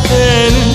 Athena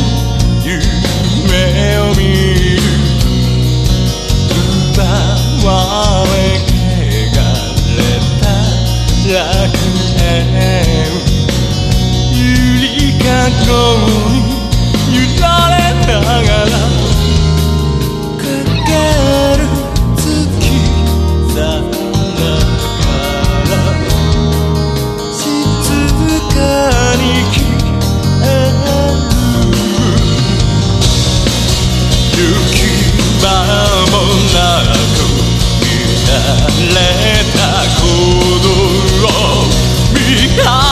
れた鼓動を見果